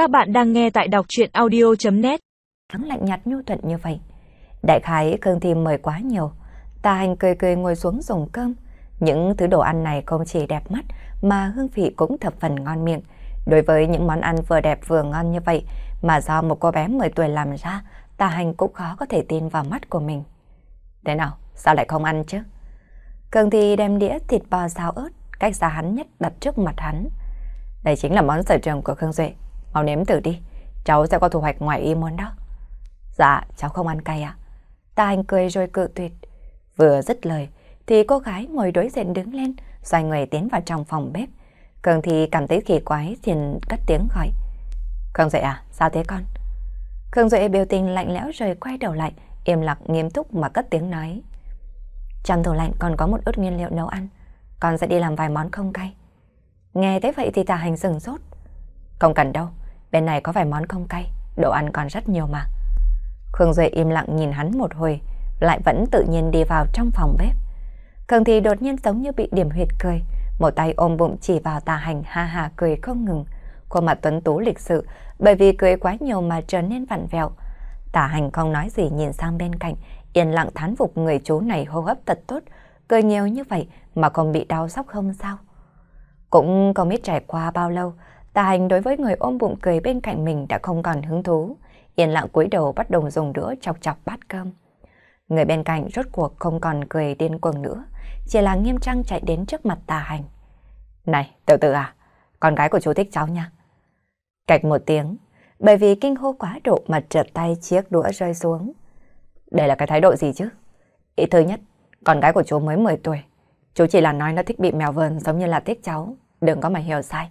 Các bạn đang nghe tại đọc chuyện audio.net Hắn lạnh nhạt nhu thuận như vậy. Đại khái Khương Thi mời quá nhiều. Tà hành cười cười ngồi xuống dùng cơm. Những thứ đồ ăn này không chỉ đẹp mắt mà hương vị cũng thập phần ngon miệng. Đối với những món ăn vừa đẹp vừa ngon như vậy mà do một cô bé 10 tuổi làm ra, Tà hành cũng khó có thể tin vào mắt của mình. Thế nào? Sao lại không ăn chứ? Cường thì đem đĩa thịt bò xào ớt, cách xa hắn nhất đặt trước mặt hắn. Đây chính là món sở trường của Khương Duệ. Mau nếm thử đi, cháu sẽ có thu hoạch ngoài ý muốn đó. Dạ, cháu không ăn cay ạ. À? Ta anh cười rồi cự tuyệt. Vừa dứt lời, thì cô gái ngồi đối diện đứng lên, xoay người tiến vào trong phòng bếp. Cường thì cảm thấy kỳ quái, liền cất tiếng gọi. Khương dậy à, sao thế con? Khương dậy biểu tình lạnh lẽo rồi quay đầu lại, im lặng nghiêm túc mà cất tiếng nói. Trong tủ lạnh còn có một ớt nguyên liệu nấu ăn, con sẽ đi làm vài món không cay. Nghe thế vậy thì tà hành sừng sốt. Không cần đâu, bên này có vài món không cay, đồ ăn còn rất nhiều mà. Khương Duệ im lặng nhìn hắn một hồi, lại vẫn tự nhiên đi vào trong phòng bếp. Cường thì đột nhiên giống như bị điểm huyệt cười, một tay ôm bụng chỉ vào tà hành ha ha cười không ngừng. Khuôn mặt tuấn tú lịch sự, bởi vì cười quá nhiều mà trở nên vặn vẹo. Tà hành không nói gì nhìn sang bên cạnh, yên lặng thán phục người chú này hô hấp thật tốt, cười nhiều như vậy mà không bị đau sóc không sao. Cũng không biết trải qua bao lâu, tà hành đối với người ôm bụng cười bên cạnh mình đã không còn hứng thú, yên lặng cúi đầu bắt đầu dùng đũa chọc chọc bát cơm. Người bên cạnh rốt cuộc không còn cười điên cuồng nữa, chỉ là nghiêm trang chạy đến trước mặt tà hành. Này, tiểu tử à, con gái của chú thích cháu nha. Cạch một tiếng, bởi vì kinh hô quá độ mà trượt tay chiếc đũa rơi xuống. Đây là cái thái độ gì chứ? Ý thứ nhất, con gái của chú mới 10 tuổi. Chú chỉ là nói nó thích bị mèo vờn giống như là thích cháu, đừng có mà hiểu sai.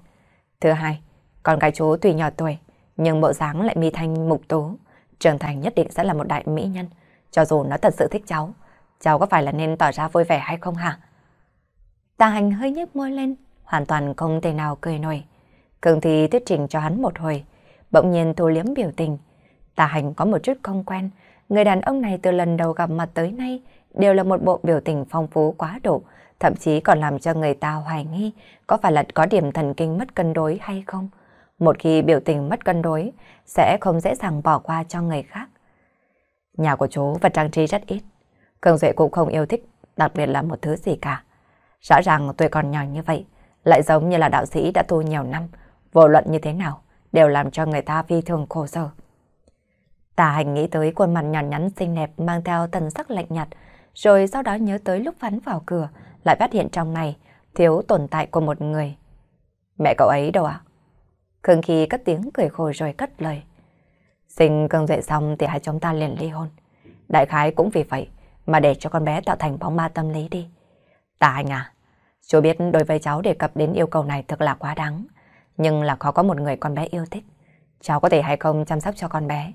Thứ hai, con gái chú tuy nhỏ tuổi, nhưng bộ dáng lại mi thanh mục tú, trưởng thành nhất định sẽ là một đại mỹ nhân. Cho dù nó thật sự thích cháu, cháu có phải là nên tỏ ra vui vẻ hay không hả? Tà hành hơi nhếch môi lên, hoàn toàn không thể nào cười nổi. Cường thì thuyết trình cho hắn một hồi, bỗng nhiên thu liếm biểu tình. Tà hành có một chút không quen, người đàn ông này từ lần đầu gặp mặt tới nay đều là một bộ biểu tình phong phú quá độ, thậm chí còn làm cho người ta hoài nghi có phải là có điểm thần kinh mất cân đối hay không. Một khi biểu tình mất cân đối, sẽ không dễ dàng bỏ qua cho người khác. Nhà của chú vật trang trí rất ít, Cường Duệ cũng không yêu thích, đặc biệt là một thứ gì cả. Rõ ràng tuổi còn nhỏ như vậy, lại giống như là đạo sĩ đã tu nhiều năm, vô luận như thế nào, đều làm cho người ta phi thường khổ sở. Tà hành nghĩ tới khuôn mặt nhỏ nhắn xinh đẹp mang theo tần sắc lạnh nhạt, rồi sau đó nhớ tới lúc hắn vào cửa, lại phát hiện trong này thiếu tồn tại của một người. Mẹ cậu ấy đâu ạ? À? Khương Khi cất tiếng cười khổ rồi cất lời. Sinh cơn dậy xong thì hai chúng ta liền ly hôn. Đại khái cũng vì vậy mà để cho con bé tạo thành bóng ma tâm lý đi. Tạ anh à, chú biết đối với cháu đề cập đến yêu cầu này thật là quá đáng, nhưng là khó có một người con bé yêu thích. Cháu có thể hay không chăm sóc cho con bé,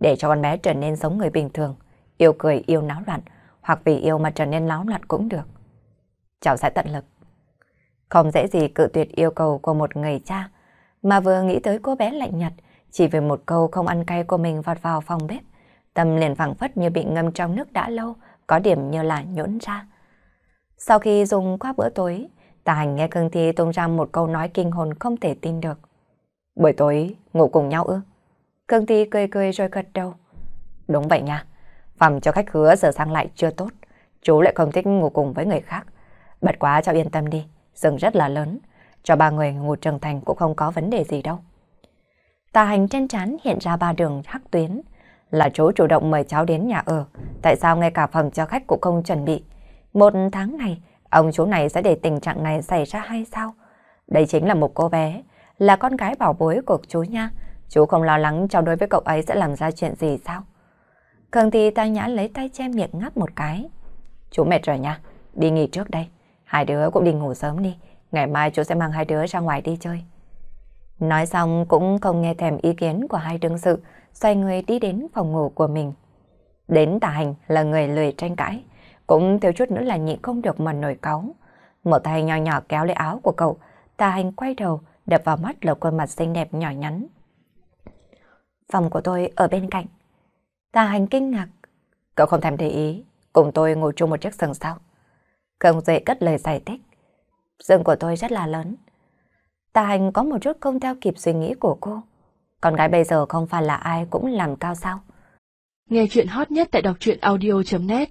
để cho con bé trở nên giống người bình thường, yêu cười, yêu náo loạn, hoặc vì yêu mà trở nên náo loạn cũng được. Cháu sẽ tận lực. Không dễ gì cự tuyệt yêu cầu của một người cha, mà vừa nghĩ tới cô bé lạnh nhạt, chỉ vì một câu không ăn cay của mình vọt vào phòng bếp. Tâm liền phẳng phất như bị ngâm trong nước đã lâu, có điểm như là nhũn ra. Sau khi dùng qua bữa tối, Tà Hành nghe Cương Thi tung ra một câu nói kinh hồn không thể tin được. Buổi tối ngủ cùng nhau ư? Cương Thi cười cười rồi gật đầu. Đúng vậy nha, phòng cho khách hứa giờ sang lại chưa tốt, chú lại không thích ngủ cùng với người khác. Bật quá cho yên tâm đi, rừng rất là lớn, cho ba người ngủ trưởng thành cũng không có vấn đề gì đâu. Tà Hành trên trán hiện ra ba đường hắc tuyến, là chú chủ động mời cháu đến nhà ở, tại sao ngay cả phòng cho khách cũng không chuẩn bị? Một tháng này, ông chú này sẽ để tình trạng này xảy ra hay sao? Đây chính là một cô bé, là con gái bảo bối của chú nha. Chú không lo lắng cháu đối với cậu ấy sẽ làm ra chuyện gì sao? Cường thì ta nhã lấy tay che miệng ngáp một cái. Chú mệt rồi nha, đi nghỉ trước đây. Hai đứa cũng đi ngủ sớm đi, ngày mai chú sẽ mang hai đứa ra ngoài đi chơi. Nói xong cũng không nghe thèm ý kiến của hai đương sự, xoay người đi đến phòng ngủ của mình. Đến tà hành là người lười tranh cãi, cũng thiếu chút nữa là nhịn không được mà nổi cáu. Một tay nhỏ nhỏ kéo lấy áo của cậu, tà hành quay đầu, đập vào mắt là khuôn mặt xinh đẹp nhỏ nhắn. Phòng của tôi ở bên cạnh. Tà hành kinh ngạc. Cậu không thèm để ý, cùng tôi ngồi chung một chiếc giường sao? Không dễ cất lời giải thích. Giường của tôi rất là lớn. Tà hành có một chút không theo kịp suy nghĩ của cô. Con gái bây giờ không phải là ai cũng làm cao sao? Nghe chuyện hot nhất tại đọc truyện audio.net